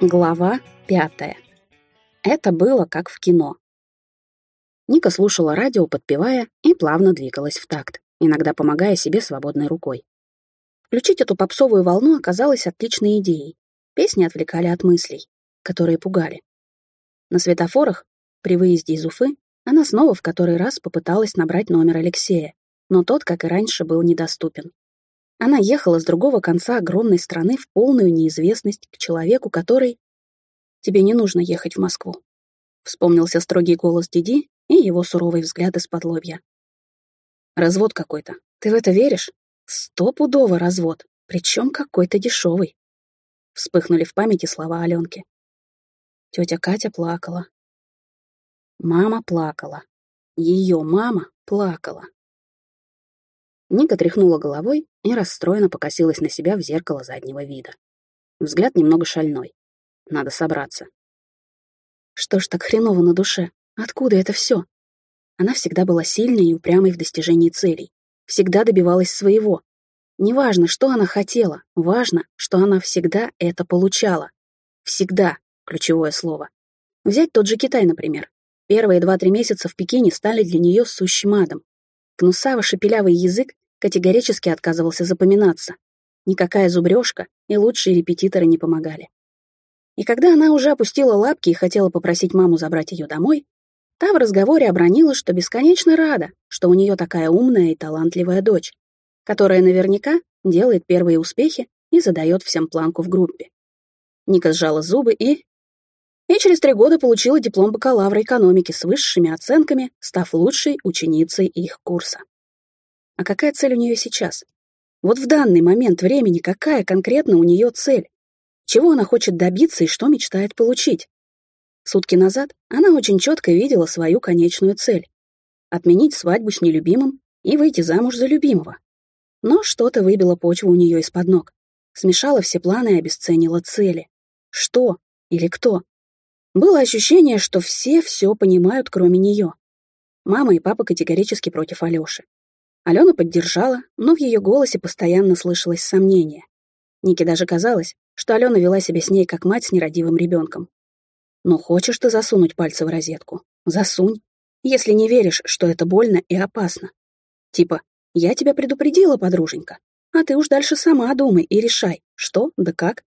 Глава пятая. Это было как в кино. Ника слушала радио, подпевая, и плавно двигалась в такт, иногда помогая себе свободной рукой. Включить эту попсовую волну оказалось отличной идеей. Песни отвлекали от мыслей, которые пугали. На светофорах, при выезде из Уфы, она снова в который раз попыталась набрать номер Алексея, но тот, как и раньше, был недоступен. Она ехала с другого конца огромной страны в полную неизвестность к человеку, который... «Тебе не нужно ехать в Москву», — вспомнился строгий голос Диди и его суровый взгляд из-под лобья. «Развод какой-то. Ты в это веришь? Стопудово развод, причем какой-то дешевый». Вспыхнули в памяти слова Аленки. Тетя Катя плакала. Мама плакала. Ее мама плакала. Ника тряхнула головой и расстроенно покосилась на себя в зеркало заднего вида. Взгляд немного шальной. Надо собраться. Что ж так хреново на душе? Откуда это все? Она всегда была сильной и упрямой в достижении целей. Всегда добивалась своего. Неважно, что она хотела, важно, что она всегда это получала. Всегда — ключевое слово. Взять тот же Китай, например. Первые два-три месяца в Пекине стали для нее сущим адом. Гнусаво-шепелявый язык категорически отказывался запоминаться. Никакая зубрежка и лучшие репетиторы не помогали. И когда она уже опустила лапки и хотела попросить маму забрать ее домой, та в разговоре обронила, что бесконечно рада, что у нее такая умная и талантливая дочь, которая наверняка делает первые успехи и задает всем планку в группе. Ника сжала зубы и и через три года получила диплом бакалавра экономики с высшими оценками, став лучшей ученицей их курса. А какая цель у нее сейчас? Вот в данный момент времени какая конкретно у нее цель? Чего она хочет добиться и что мечтает получить? Сутки назад она очень четко видела свою конечную цель — отменить свадьбу с нелюбимым и выйти замуж за любимого. Но что-то выбило почву у нее из-под ног, смешало все планы и обесценило цели. Что или кто? Было ощущение, что все все понимают, кроме нее. Мама и папа категорически против Алёши. Алена поддержала, но в ее голосе постоянно слышалось сомнение. Нике даже казалось, что Алена вела себя с ней как мать с нерадивым ребенком. «Ну, хочешь ты засунуть пальцы в розетку? Засунь, если не веришь, что это больно и опасно. Типа, я тебя предупредила, подруженька, а ты уж дальше сама думай и решай, что да как.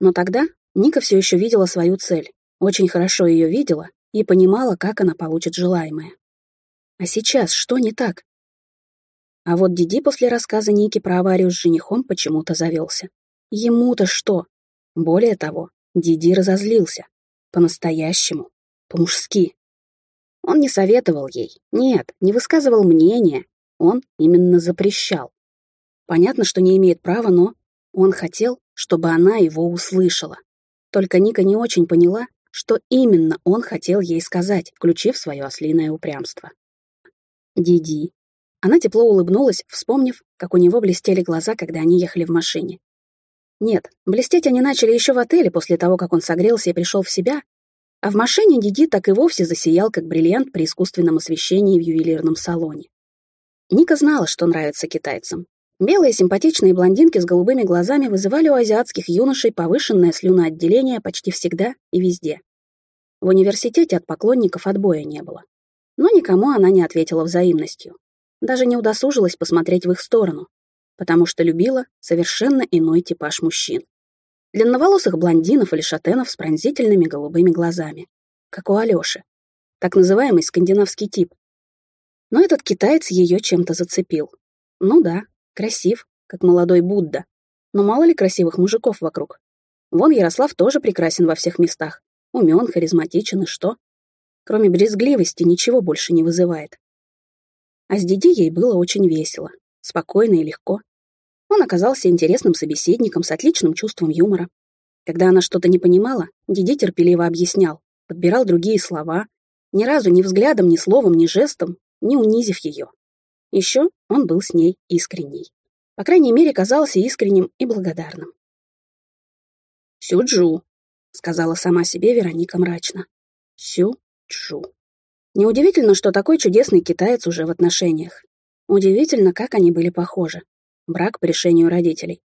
Но тогда Ника все еще видела свою цель очень хорошо ее видела и понимала, как она получит желаемое. А сейчас что не так? А вот Диди после рассказа Ники про аварию с женихом почему-то завелся. Ему-то что? Более того, Диди разозлился. По-настоящему. По-мужски. Он не советовал ей. Нет, не высказывал мнения. Он именно запрещал. Понятно, что не имеет права, но он хотел, чтобы она его услышала. Только Ника не очень поняла, что именно он хотел ей сказать, включив свое ослиное упрямство. «Диди». Она тепло улыбнулась, вспомнив, как у него блестели глаза, когда они ехали в машине. Нет, блестеть они начали еще в отеле после того, как он согрелся и пришел в себя, а в машине Диди так и вовсе засиял, как бриллиант при искусственном освещении в ювелирном салоне. Ника знала, что нравится китайцам. Белые симпатичные блондинки с голубыми глазами вызывали у азиатских юношей повышенное слюноотделение почти всегда и везде. В университете от поклонников отбоя не было. Но никому она не ответила взаимностью. Даже не удосужилась посмотреть в их сторону, потому что любила совершенно иной типаж мужчин. Длинноволосых блондинов или шатенов с пронзительными голубыми глазами, как у Алёши, так называемый скандинавский тип. Но этот китаец ее чем-то зацепил. Ну да, Красив, как молодой Будда. Но мало ли красивых мужиков вокруг. Вон Ярослав тоже прекрасен во всех местах. Умен, харизматичен и что? Кроме брезгливости ничего больше не вызывает. А с Диди ей было очень весело, спокойно и легко. Он оказался интересным собеседником с отличным чувством юмора. Когда она что-то не понимала, Диди терпеливо объяснял, подбирал другие слова, ни разу ни взглядом, ни словом, ни жестом, не унизив ее. Еще он был с ней искренний. По крайней мере, казался искренним и благодарным. «Сюджу», — сказала сама себе Вероника мрачно. Сю-джу. Неудивительно, что такой чудесный китаец уже в отношениях. Удивительно, как они были похожи. Брак по решению родителей.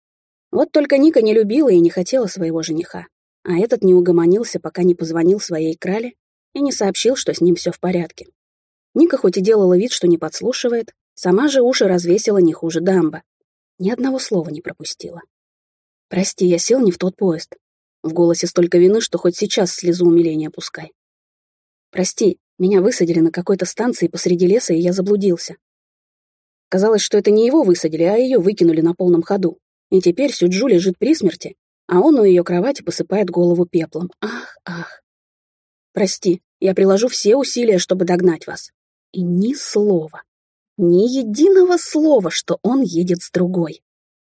Вот только Ника не любила и не хотела своего жениха. А этот не угомонился, пока не позвонил своей крале и не сообщил, что с ним все в порядке. Ника хоть и делала вид, что не подслушивает, сама же уши развесила не хуже дамба. Ни одного слова не пропустила. «Прости, я сел не в тот поезд». В голосе столько вины, что хоть сейчас слезу умиления пускай. «Прости, меня высадили на какой-то станции посреди леса, и я заблудился. Казалось, что это не его высадили, а ее выкинули на полном ходу. И теперь Сюджу лежит при смерти, а он у ее кровати посыпает голову пеплом. Ах, ах. Прости, я приложу все усилия, чтобы догнать вас. И ни слова, ни единого слова, что он едет с другой.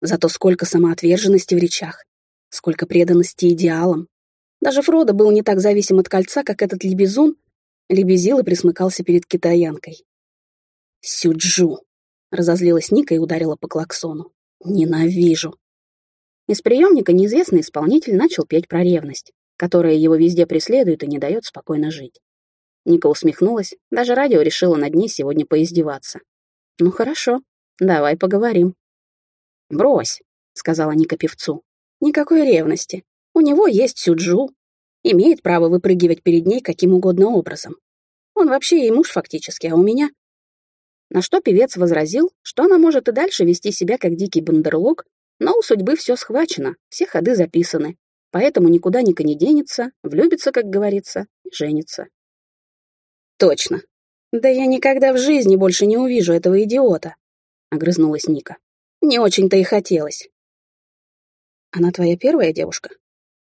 Зато сколько самоотверженности в речах, сколько преданности идеалам. Даже Фродо был не так зависим от кольца, как этот лебезун, лебезил и присмыкался перед китаянкой. «Сюджу!» — разозлилась Ника и ударила по клаксону. «Ненавижу!» Из приемника неизвестный исполнитель начал петь про ревность, которая его везде преследует и не дает спокойно жить. Ника усмехнулась, даже радио решило над ней сегодня поиздеваться. «Ну хорошо, давай поговорим». «Брось», — сказала Ника певцу. «Никакой ревности. У него есть Сюджу. Имеет право выпрыгивать перед ней каким угодно образом. Он вообще ей муж фактически, а у меня...» На что певец возразил, что она может и дальше вести себя как дикий бандерлог но у судьбы все схвачено, все ходы записаны, поэтому никуда Ника не денется, влюбится, как говорится, и женится. Точно. Да я никогда в жизни больше не увижу этого идиота, огрызнулась Ника. Не очень-то и хотелось. Она твоя первая девушка?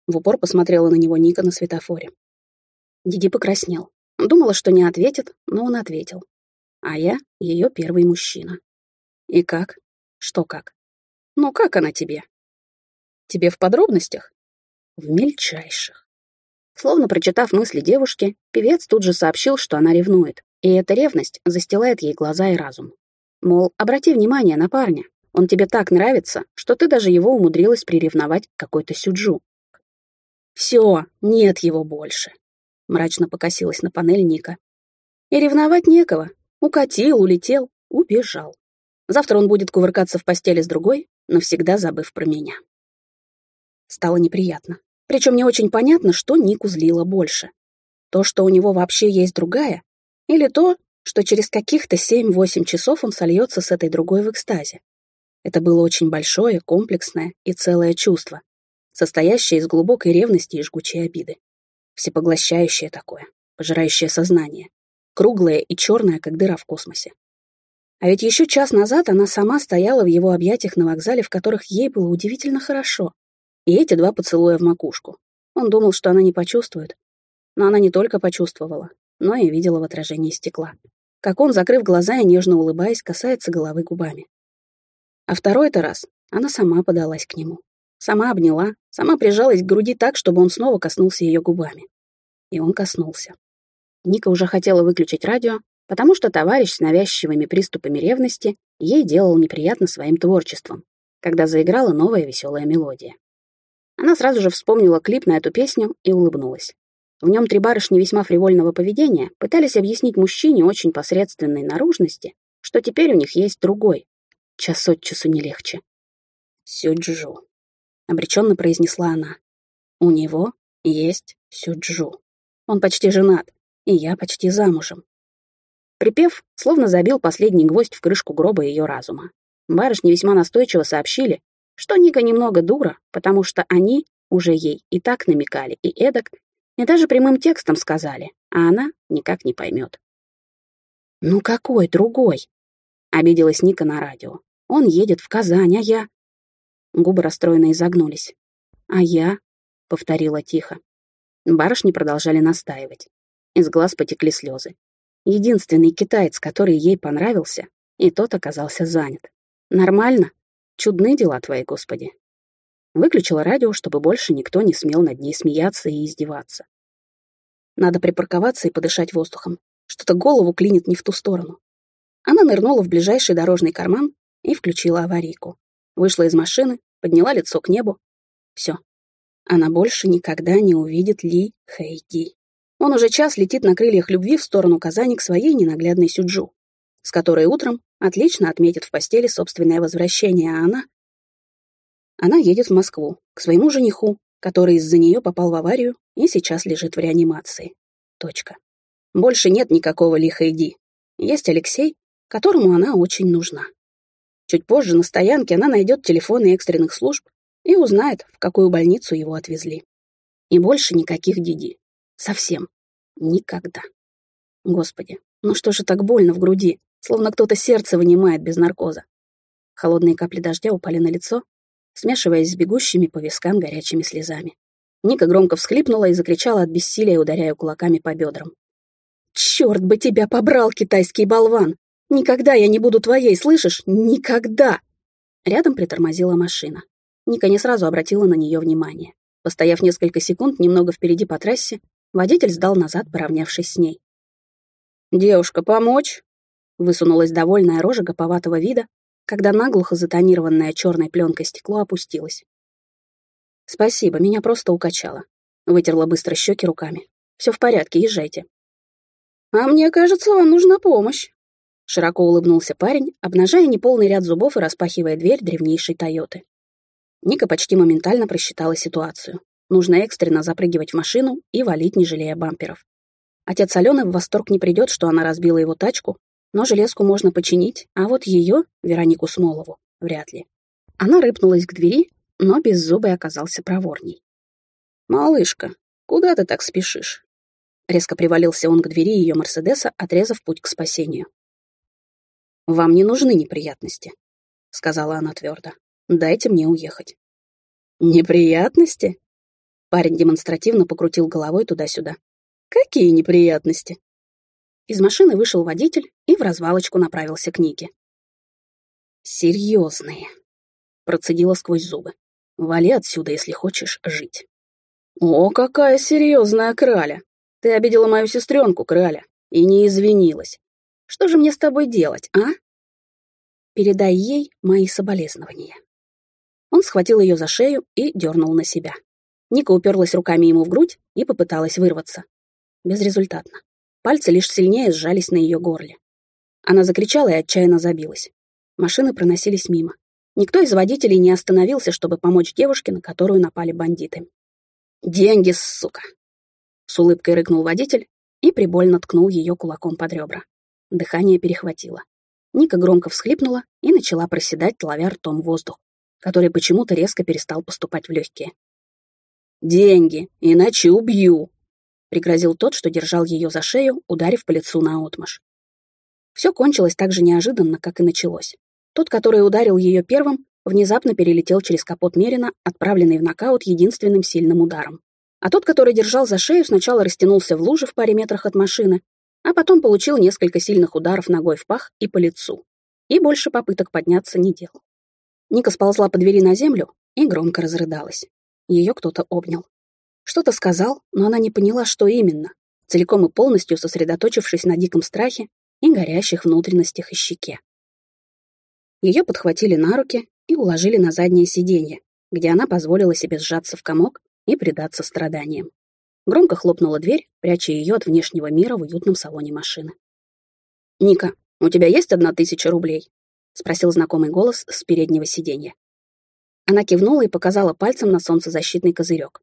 В упор посмотрела на него Ника на светофоре. Диди покраснел. Думала, что не ответит, но он ответил. А я — ее первый мужчина. И как? Что как? Ну как она тебе? Тебе в подробностях? В мельчайших. Словно прочитав мысли девушки, певец тут же сообщил, что она ревнует, и эта ревность застилает ей глаза и разум. Мол, обрати внимание на парня, он тебе так нравится, что ты даже его умудрилась приревновать к какой-то сюджу. Все, нет его больше. Мрачно покосилась на панель Ника. И ревновать некого. Укатил, улетел, убежал. Завтра он будет кувыркаться в постели с другой, навсегда забыв про меня. Стало неприятно. Причем не очень понятно, что Нику злило больше. То, что у него вообще есть другая, или то, что через каких-то 7-8 часов он сольется с этой другой в экстазе. Это было очень большое, комплексное и целое чувство, состоящее из глубокой ревности и жгучей обиды. Всепоглощающее такое, пожирающее сознание, круглое и черное, как дыра в космосе. А ведь еще час назад она сама стояла в его объятиях на вокзале, в которых ей было удивительно хорошо. И эти два поцелуя в макушку. Он думал, что она не почувствует. Но она не только почувствовала, но и видела в отражении стекла. Как он, закрыв глаза и нежно улыбаясь, касается головы губами. А второй-то раз она сама подалась к нему. Сама обняла, сама прижалась к груди так, чтобы он снова коснулся ее губами. И он коснулся. Ника уже хотела выключить радио, потому что товарищ с навязчивыми приступами ревности ей делал неприятно своим творчеством, когда заиграла новая веселая мелодия. Она сразу же вспомнила клип на эту песню и улыбнулась. В нем три барышни весьма фривольного поведения пытались объяснить мужчине очень посредственной наружности, что теперь у них есть другой. Час от часу не легче. «Сюджу», — обреченно произнесла она. «У него есть Сюджу. Он почти женат, и я почти замужем. Припев словно забил последний гвоздь в крышку гроба ее разума. Барышни весьма настойчиво сообщили, что Ника немного дура, потому что они уже ей и так намекали, и эдак, и даже прямым текстом сказали, а она никак не поймет. «Ну какой другой?» — обиделась Ника на радио. «Он едет в Казань, а я...» Губы расстроенно изогнулись. «А я...» — повторила тихо. Барышни продолжали настаивать. Из глаз потекли слезы. Единственный китаец, который ей понравился, и тот оказался занят. Нормально? Чудны дела твои, Господи. Выключила радио, чтобы больше никто не смел над ней смеяться и издеваться. Надо припарковаться и подышать воздухом. Что-то голову клинит не в ту сторону. Она нырнула в ближайший дорожный карман и включила аварийку. Вышла из машины, подняла лицо к небу. Все. Она больше никогда не увидит Ли Хэйди. Он уже час летит на крыльях любви в сторону Казани к своей ненаглядной Сюджу. с которой утром отлично отметит в постели собственное возвращение, а она... Она едет в Москву, к своему жениху, который из-за нее попал в аварию и сейчас лежит в реанимации. Точка. Больше нет никакого лиха иди. Есть Алексей, которому она очень нужна. Чуть позже на стоянке она найдет телефоны экстренных служб и узнает, в какую больницу его отвезли. И больше никаких Диди. Совсем. Никогда. Господи, ну что же так больно в груди, словно кто-то сердце вынимает без наркоза. Холодные капли дождя упали на лицо, смешиваясь с бегущими по вискам горячими слезами. Ника громко всхлипнула и закричала от бессилия, ударяя кулаками по бедрам. «Черт бы тебя побрал, китайский болван! Никогда я не буду твоей, слышишь? Никогда!» Рядом притормозила машина. Ника не сразу обратила на нее внимание. Постояв несколько секунд немного впереди по трассе, водитель сдал назад, поравнявшись с ней. «Девушка, помочь?» Высунулась довольная рожа гоповатого вида, когда наглухо затонированное черной пленкой стекло опустилось. «Спасибо, меня просто укачало». Вытерла быстро щеки руками. «Все в порядке, езжайте». «А мне кажется, вам нужна помощь», Широко улыбнулся парень, обнажая неполный ряд зубов и распахивая дверь древнейшей Тойоты. Ника почти моментально просчитала ситуацию. Нужно экстренно запрыгивать в машину и валить, не жалея бамперов. Отец Алены в восторг не придет, что она разбила его тачку, но железку можно починить, а вот ее, Веронику Смолову, вряд ли. Она рыпнулась к двери, но без зубы оказался проворней. «Малышка, куда ты так спешишь?» Резко привалился он к двери ее Мерседеса, отрезав путь к спасению. «Вам не нужны неприятности», — сказала она твердо. «Дайте мне уехать». «Неприятности?» Парень демонстративно покрутил головой туда-сюда. «Какие неприятности?» Из машины вышел водитель и в развалочку направился к Нике. «Серьезные», — процедила сквозь зубы. «Вали отсюда, если хочешь жить». «О, какая серьезная краля! Ты обидела мою сестренку, краля, и не извинилась. Что же мне с тобой делать, а? Передай ей мои соболезнования. Он схватил ее за шею и дернул на себя. Ника уперлась руками ему в грудь и попыталась вырваться. Безрезультатно. Пальцы лишь сильнее сжались на ее горле. Она закричала и отчаянно забилась. Машины проносились мимо. Никто из водителей не остановился, чтобы помочь девушке, на которую напали бандиты. «Деньги, сука!» С улыбкой рыкнул водитель и прибольно ткнул ее кулаком под ребра. Дыхание перехватило. Ника громко всхлипнула и начала проседать, ловя ртом воздух, который почему-то резко перестал поступать в легкие. «Деньги, иначе убью!» — пригрозил тот, что держал ее за шею, ударив по лицу наотмашь. Все кончилось так же неожиданно, как и началось. Тот, который ударил ее первым, внезапно перелетел через капот Мерина, отправленный в нокаут единственным сильным ударом. А тот, который держал за шею, сначала растянулся в луже в паре метрах от машины, а потом получил несколько сильных ударов ногой в пах и по лицу. И больше попыток подняться не делал. Ника сползла по двери на землю и громко разрыдалась. Ее кто-то обнял. Что-то сказал, но она не поняла, что именно, целиком и полностью сосредоточившись на диком страхе и горящих внутренностях и щеке. Ее подхватили на руки и уложили на заднее сиденье, где она позволила себе сжаться в комок и предаться страданиям. Громко хлопнула дверь, пряча ее от внешнего мира в уютном салоне машины. «Ника, у тебя есть одна тысяча рублей?» — спросил знакомый голос с переднего сиденья. Она кивнула и показала пальцем на солнцезащитный козырек.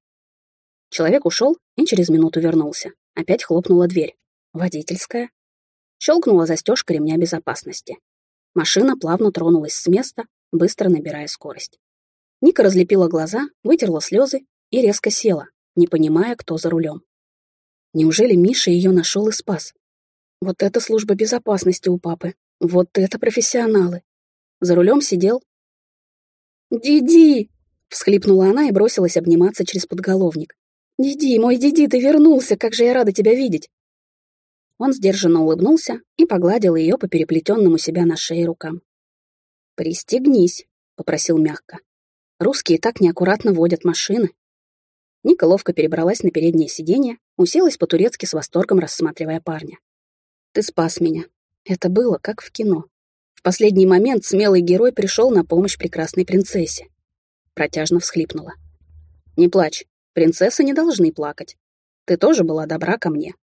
Человек ушел и через минуту вернулся. Опять хлопнула дверь. Водительская. Щелкнула застежка ремня безопасности. Машина плавно тронулась с места, быстро набирая скорость. Ника разлепила глаза, вытерла слезы и резко села, не понимая, кто за рулем. Неужели Миша ее нашел и спас? Вот это служба безопасности у папы. Вот это профессионалы. За рулем сидел... «Диди!» — всхлипнула она и бросилась обниматься через подголовник. «Диди, мой Диди, ты вернулся! Как же я рада тебя видеть!» Он сдержанно улыбнулся и погладил ее по переплетенному себя на шее рукам. «Пристегнись», — попросил мягко. «Русские так неаккуратно водят машины». Ника ловко перебралась на переднее сиденье, уселась по-турецки с восторгом, рассматривая парня. «Ты спас меня. Это было как в кино. В последний момент смелый герой пришел на помощь прекрасной принцессе». Протяжно всхлипнула. «Не плачь. Принцессы не должны плакать. Ты тоже была добра ко мне».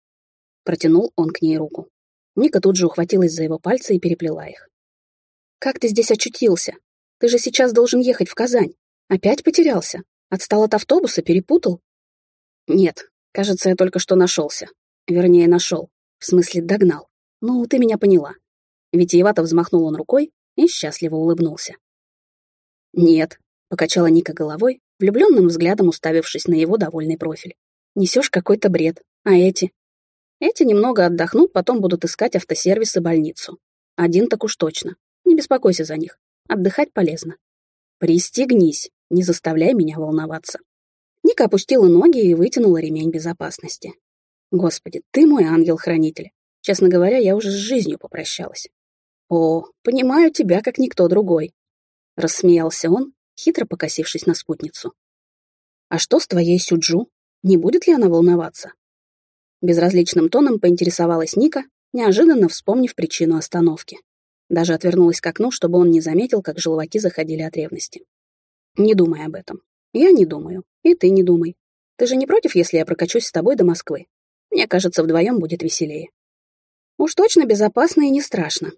Протянул он к ней руку. Ника тут же ухватилась за его пальцы и переплела их. «Как ты здесь очутился? Ты же сейчас должен ехать в Казань. Опять потерялся? Отстал от автобуса, перепутал?» «Нет, кажется, я только что нашелся. Вернее, нашел. В смысле, догнал. Ну, ты меня поняла». Витиевато взмахнул он рукой и счастливо улыбнулся. «Нет», — покачала Ника головой, влюбленным взглядом уставившись на его довольный профиль. «Несешь какой-то бред. А эти? Эти немного отдохнут, потом будут искать автосервис и больницу. Один так уж точно. Не беспокойся за них. Отдыхать полезно. Пристегнись, не заставляй меня волноваться. Ника опустила ноги и вытянула ремень безопасности. Господи, ты мой ангел-хранитель. Честно говоря, я уже с жизнью попрощалась. О, понимаю тебя, как никто другой. Рассмеялся он, хитро покосившись на спутницу. А что с твоей Сюджу? Не будет ли она волноваться? Безразличным тоном поинтересовалась Ника, неожиданно вспомнив причину остановки. Даже отвернулась к окну, чтобы он не заметил, как желваки заходили от ревности. «Не думай об этом. Я не думаю. И ты не думай. Ты же не против, если я прокачусь с тобой до Москвы? Мне кажется, вдвоем будет веселее. Уж точно безопасно и не страшно.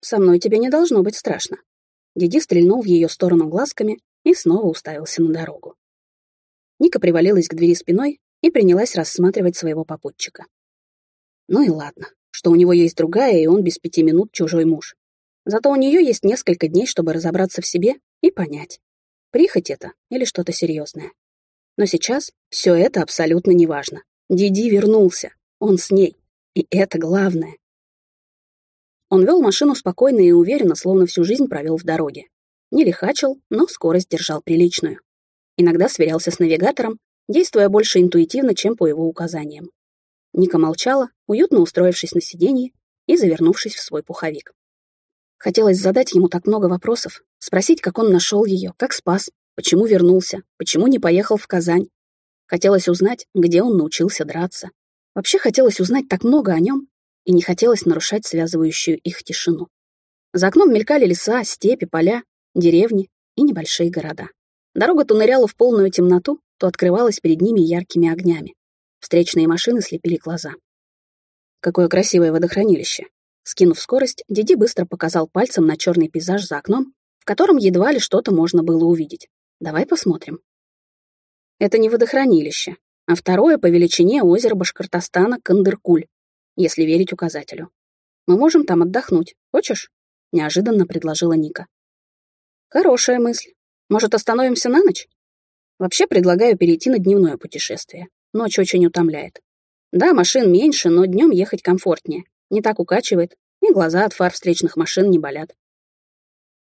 Со мной тебе не должно быть страшно». Диди стрельнул в ее сторону глазками и снова уставился на дорогу. Ника привалилась к двери спиной, и принялась рассматривать своего попутчика. Ну и ладно, что у него есть другая, и он без пяти минут чужой муж. Зато у нее есть несколько дней, чтобы разобраться в себе и понять, прихоть это или что-то серьезное. Но сейчас все это абсолютно неважно. Диди вернулся, он с ней, и это главное. Он вел машину спокойно и уверенно, словно всю жизнь провел в дороге. Не лихачил, но скорость держал приличную. Иногда сверялся с навигатором действуя больше интуитивно, чем по его указаниям. Ника молчала, уютно устроившись на сиденье и завернувшись в свой пуховик. Хотелось задать ему так много вопросов, спросить, как он нашел ее, как спас, почему вернулся, почему не поехал в Казань. Хотелось узнать, где он научился драться. Вообще хотелось узнать так много о нем, и не хотелось нарушать связывающую их тишину. За окном мелькали леса, степи, поля, деревни и небольшие города. Дорога то ныряла в полную темноту, то открывалась перед ними яркими огнями. Встречные машины слепили глаза. Какое красивое водохранилище. Скинув скорость, Диди быстро показал пальцем на черный пейзаж за окном, в котором едва ли что-то можно было увидеть. Давай посмотрим. Это не водохранилище, а второе по величине озеро Башкортостана Кандыркуль, если верить указателю. Мы можем там отдохнуть. Хочешь? Неожиданно предложила Ника. Хорошая мысль. Может, остановимся на ночь? Вообще предлагаю перейти на дневное путешествие. Ночь очень утомляет. Да, машин меньше, но днем ехать комфортнее. Не так укачивает, и глаза от фар встречных машин не болят.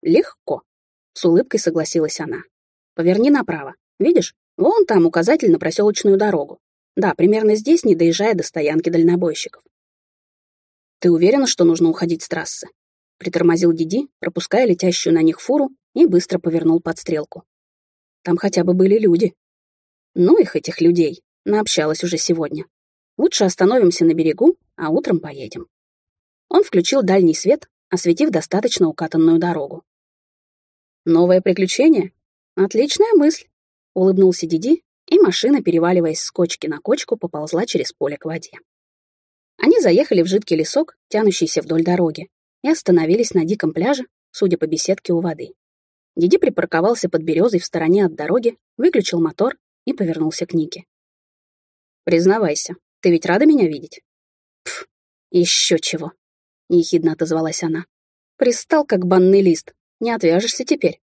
Легко. С улыбкой согласилась она. Поверни направо. Видишь? Вон там указатель на проселочную дорогу. Да, примерно здесь, не доезжая до стоянки дальнобойщиков. Ты уверена, что нужно уходить с трассы? Притормозил Диди, пропуская летящую на них фуру, и быстро повернул под стрелку. Там хотя бы были люди. Ну их, этих людей, наобщалась уже сегодня. Лучше остановимся на берегу, а утром поедем. Он включил дальний свет, осветив достаточно укатанную дорогу. «Новое приключение? Отличная мысль!» — улыбнулся Диди, и машина, переваливаясь с кочки на кочку, поползла через поле к воде. Они заехали в жидкий лесок, тянущийся вдоль дороги, и остановились на диком пляже, судя по беседке у воды. Диди припарковался под березой в стороне от дороги, выключил мотор и повернулся к Нике. «Признавайся, ты ведь рада меня видеть?» «Пф, еще чего!» — ехидно отозвалась она. «Пристал, как банный лист. Не отвяжешься теперь.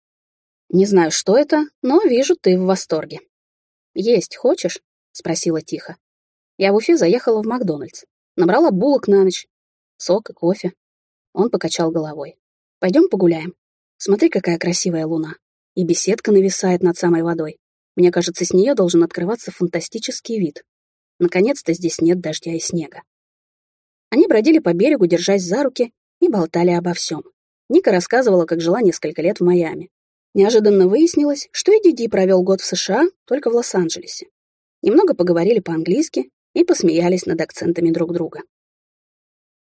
Не знаю, что это, но вижу, ты в восторге». «Есть хочешь?» — спросила тихо. Я в Уфе заехала в Макдональдс. Набрала булок на ночь. Сок и кофе. Он покачал головой. Пойдем погуляем. Смотри, какая красивая луна. И беседка нависает над самой водой. Мне кажется, с нее должен открываться фантастический вид. Наконец-то здесь нет дождя и снега. Они бродили по берегу, держась за руки, и болтали обо всем. Ника рассказывала, как жила несколько лет в Майами. Неожиданно выяснилось, что и Диди провел год в США, только в Лос-Анджелесе. Немного поговорили по-английски и посмеялись над акцентами друг друга.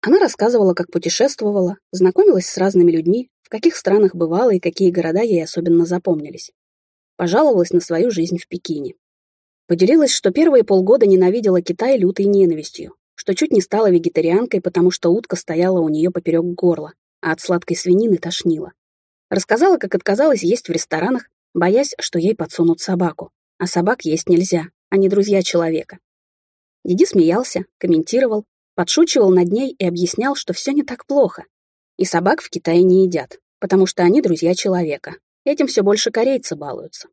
Она рассказывала, как путешествовала, знакомилась с разными людьми, в каких странах бывала и какие города ей особенно запомнились. Пожаловалась на свою жизнь в Пекине. Поделилась, что первые полгода ненавидела Китай лютой ненавистью, что чуть не стала вегетарианкой, потому что утка стояла у нее поперек горла, а от сладкой свинины тошнило. Рассказала, как отказалась есть в ресторанах, боясь, что ей подсунут собаку. А собак есть нельзя, они друзья человека. Диди смеялся, комментировал, подшучивал над ней и объяснял, что все не так плохо. И собак в Китае не едят, потому что они друзья человека. Этим все больше корейцы балуются.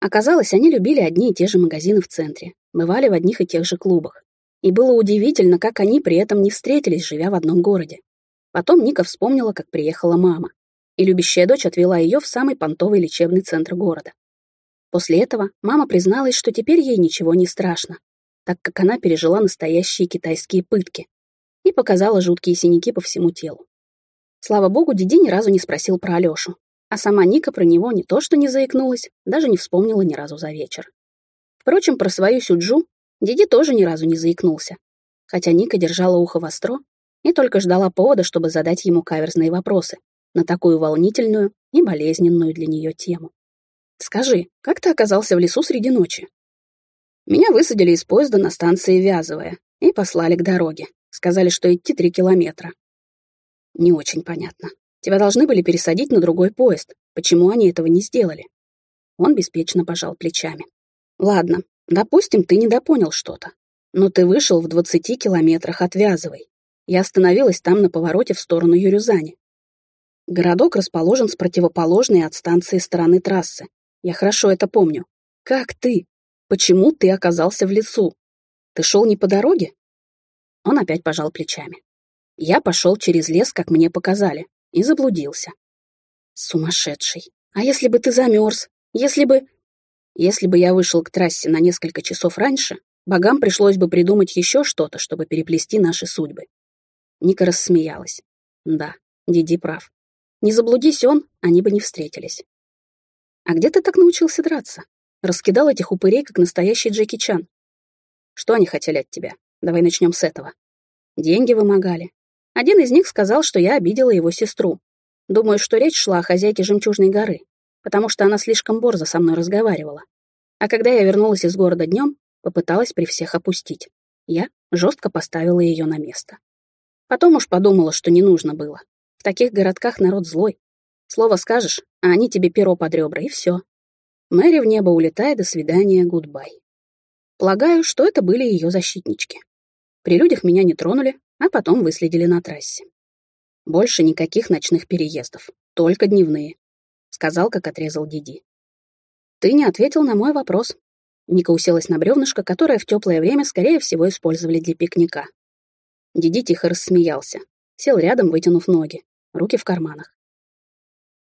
Оказалось, они любили одни и те же магазины в центре, бывали в одних и тех же клубах. И было удивительно, как они при этом не встретились, живя в одном городе. Потом Ника вспомнила, как приехала мама, и любящая дочь отвела ее в самый понтовый лечебный центр города. После этого мама призналась, что теперь ей ничего не страшно, так как она пережила настоящие китайские пытки и показала жуткие синяки по всему телу. Слава богу, Диди ни разу не спросил про Алёшу, а сама Ника про него не то что не заикнулась, даже не вспомнила ни разу за вечер. Впрочем, про свою Сюджу Диди тоже ни разу не заикнулся, хотя Ника держала ухо востро и только ждала повода, чтобы задать ему каверзные вопросы на такую волнительную и болезненную для нее тему. Скажи, как ты оказался в лесу среди ночи? Меня высадили из поезда на станции Вязовая и послали к дороге. Сказали, что идти три километра. Не очень понятно. Тебя должны были пересадить на другой поезд. Почему они этого не сделали? Он беспечно пожал плечами. Ладно, допустим, ты недопонял что-то. Но ты вышел в двадцати километрах от Вязовой. Я остановилась там на повороте в сторону Юрюзани. Городок расположен с противоположной от станции стороны трассы. Я хорошо это помню. Как ты? Почему ты оказался в лесу? Ты шел не по дороге? Он опять пожал плечами. Я пошел через лес, как мне показали, и заблудился. Сумасшедший. А если бы ты замерз? Если бы... Если бы я вышел к трассе на несколько часов раньше, богам пришлось бы придумать еще что-то, чтобы переплести наши судьбы. Ника рассмеялась. Да, Диди прав. Не заблудись он, они бы не встретились. «А где ты так научился драться? Раскидал этих упырей, как настоящий Джеки Чан. Что они хотели от тебя? Давай начнем с этого. Деньги вымогали. Один из них сказал, что я обидела его сестру. Думаю, что речь шла о хозяйке Жемчужной горы, потому что она слишком борзо со мной разговаривала. А когда я вернулась из города днем, попыталась при всех опустить. Я жестко поставила ее на место. Потом уж подумала, что не нужно было. В таких городках народ злой, Слово скажешь, а они тебе перо под ребра, и все. Мэри в небо улетает, до свидания, гудбай. Полагаю, что это были ее защитнички. При людях меня не тронули, а потом выследили на трассе. Больше никаких ночных переездов, только дневные, сказал, как отрезал Диди. Ты не ответил на мой вопрос. Ника уселась на бревнышко, которое в теплое время, скорее всего, использовали для пикника. Диди тихо рассмеялся, сел рядом, вытянув ноги, руки в карманах.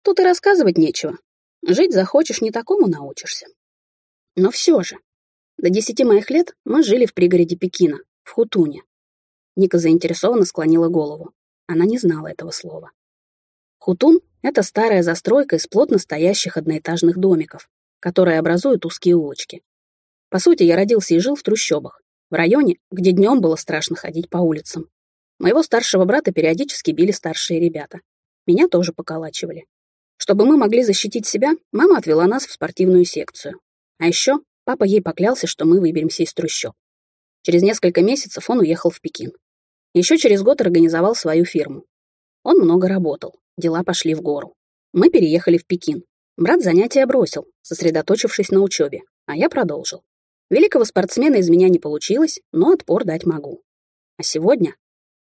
Тут и рассказывать нечего. Жить захочешь, не такому научишься. Но все же, до десяти моих лет мы жили в пригороде Пекина, в Хутуне. Ника заинтересованно склонила голову. Она не знала этого слова. Хутун — это старая застройка из плотно стоящих одноэтажных домиков, которые образуют узкие улочки. По сути, я родился и жил в трущобах, в районе, где днем было страшно ходить по улицам. Моего старшего брата периодически били старшие ребята. Меня тоже поколачивали. Чтобы мы могли защитить себя, мама отвела нас в спортивную секцию. А еще папа ей поклялся, что мы выберемся из трущоб. Через несколько месяцев он уехал в Пекин. Еще через год организовал свою фирму. Он много работал, дела пошли в гору. Мы переехали в Пекин. Брат занятия бросил, сосредоточившись на учебе, а я продолжил. Великого спортсмена из меня не получилось, но отпор дать могу. А сегодня?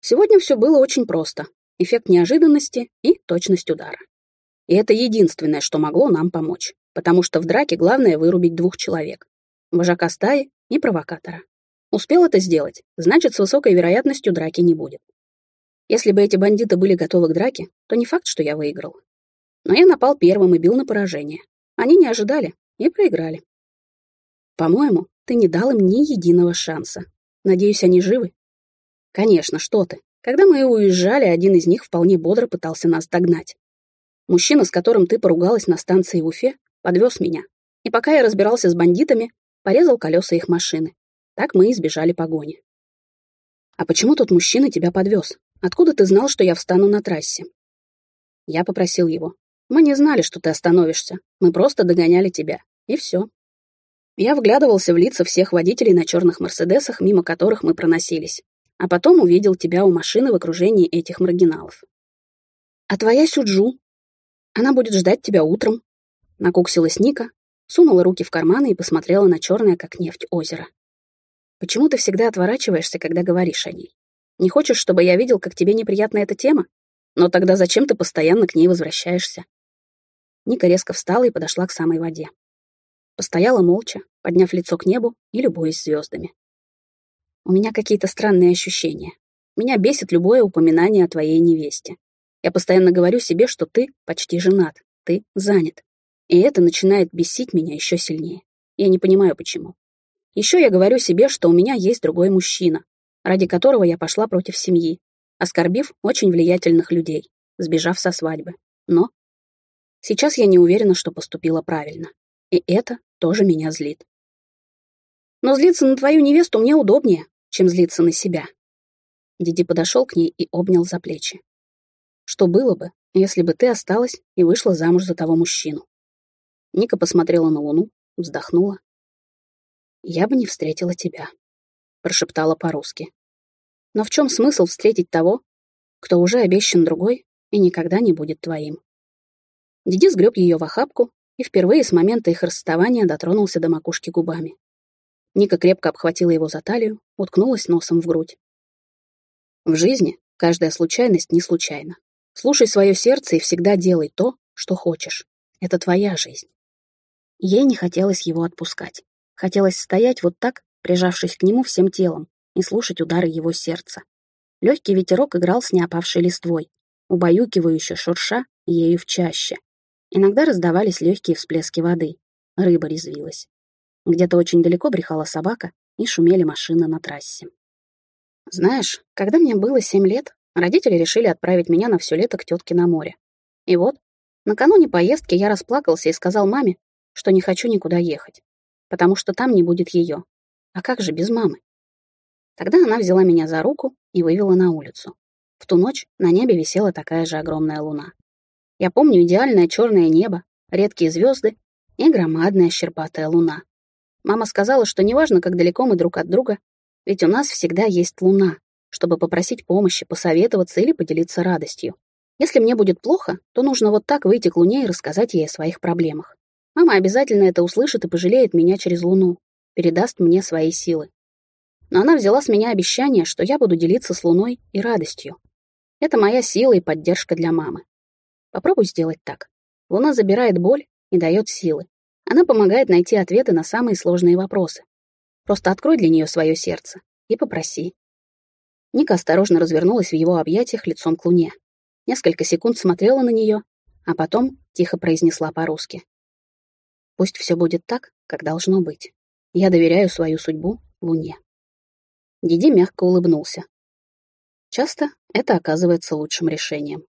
Сегодня все было очень просто. Эффект неожиданности и точность удара. И это единственное, что могло нам помочь, потому что в драке главное вырубить двух человек. Вожака стаи и провокатора. Успел это сделать, значит, с высокой вероятностью драки не будет. Если бы эти бандиты были готовы к драке, то не факт, что я выиграл. Но я напал первым и бил на поражение. Они не ожидали и проиграли. По-моему, ты не дал им ни единого шанса. Надеюсь, они живы? Конечно, что ты. Когда мы уезжали, один из них вполне бодро пытался нас догнать. Мужчина, с которым ты поругалась на станции Уфе, подвез меня. И пока я разбирался с бандитами, порезал колеса их машины. Так мы избежали погони. А почему тот мужчина тебя подвез? Откуда ты знал, что я встану на трассе? Я попросил его. Мы не знали, что ты остановишься. Мы просто догоняли тебя. И все. Я вглядывался в лица всех водителей на черных «Мерседесах», мимо которых мы проносились, а потом увидел тебя у машины в окружении этих маргиналов. А твоя Сюджу? Она будет ждать тебя утром. Накуксилась Ника, сунула руки в карманы и посмотрела на черное, как нефть, озеро. Почему ты всегда отворачиваешься, когда говоришь о ней? Не хочешь, чтобы я видел, как тебе неприятна эта тема? Но тогда зачем ты постоянно к ней возвращаешься? Ника резко встала и подошла к самой воде. Постояла молча, подняв лицо к небу и любуясь звездами. У меня какие-то странные ощущения. Меня бесит любое упоминание о твоей невесте. Я постоянно говорю себе, что ты почти женат, ты занят. И это начинает бесить меня еще сильнее. Я не понимаю, почему. Еще я говорю себе, что у меня есть другой мужчина, ради которого я пошла против семьи, оскорбив очень влиятельных людей, сбежав со свадьбы. Но сейчас я не уверена, что поступила правильно. И это тоже меня злит. Но злиться на твою невесту мне удобнее, чем злиться на себя. Диди подошел к ней и обнял за плечи. Что было бы, если бы ты осталась и вышла замуж за того мужчину? Ника посмотрела на луну, вздохнула. «Я бы не встретила тебя», — прошептала по-русски. «Но в чем смысл встретить того, кто уже обещан другой и никогда не будет твоим?» Диди сгреб ее в охапку и впервые с момента их расставания дотронулся до макушки губами. Ника крепко обхватила его за талию, уткнулась носом в грудь. В жизни каждая случайность не случайна. Слушай свое сердце и всегда делай то, что хочешь. Это твоя жизнь. Ей не хотелось его отпускать. Хотелось стоять вот так, прижавшись к нему всем телом, и слушать удары его сердца. Легкий ветерок играл с неопавшей листвой, убаюкивающе шурша ею в чаще. Иногда раздавались легкие всплески воды. Рыба резвилась. Где-то очень далеко брехала собака, и шумели машины на трассе. Знаешь, когда мне было семь лет, родители решили отправить меня на все лето к тетке на море. И вот, накануне поездки я расплакался и сказал маме, что не хочу никуда ехать, потому что там не будет ее. А как же без мамы? Тогда она взяла меня за руку и вывела на улицу. В ту ночь на небе висела такая же огромная луна. Я помню идеальное черное небо, редкие звезды и громадная щербатая луна. Мама сказала, что неважно, как далеко мы друг от друга, ведь у нас всегда есть луна, чтобы попросить помощи, посоветоваться или поделиться радостью. Если мне будет плохо, то нужно вот так выйти к луне и рассказать ей о своих проблемах. Мама обязательно это услышит и пожалеет меня через луну, передаст мне свои силы. Но она взяла с меня обещание, что я буду делиться с луной и радостью. Это моя сила и поддержка для мамы. Попробуй сделать так. Луна забирает боль и дает силы. Она помогает найти ответы на самые сложные вопросы. Просто открой для нее свое сердце и попроси. Ника осторожно развернулась в его объятиях лицом к луне. Несколько секунд смотрела на нее, а потом тихо произнесла по-русски. «Пусть все будет так, как должно быть. Я доверяю свою судьбу луне». Диди мягко улыбнулся. Часто это оказывается лучшим решением.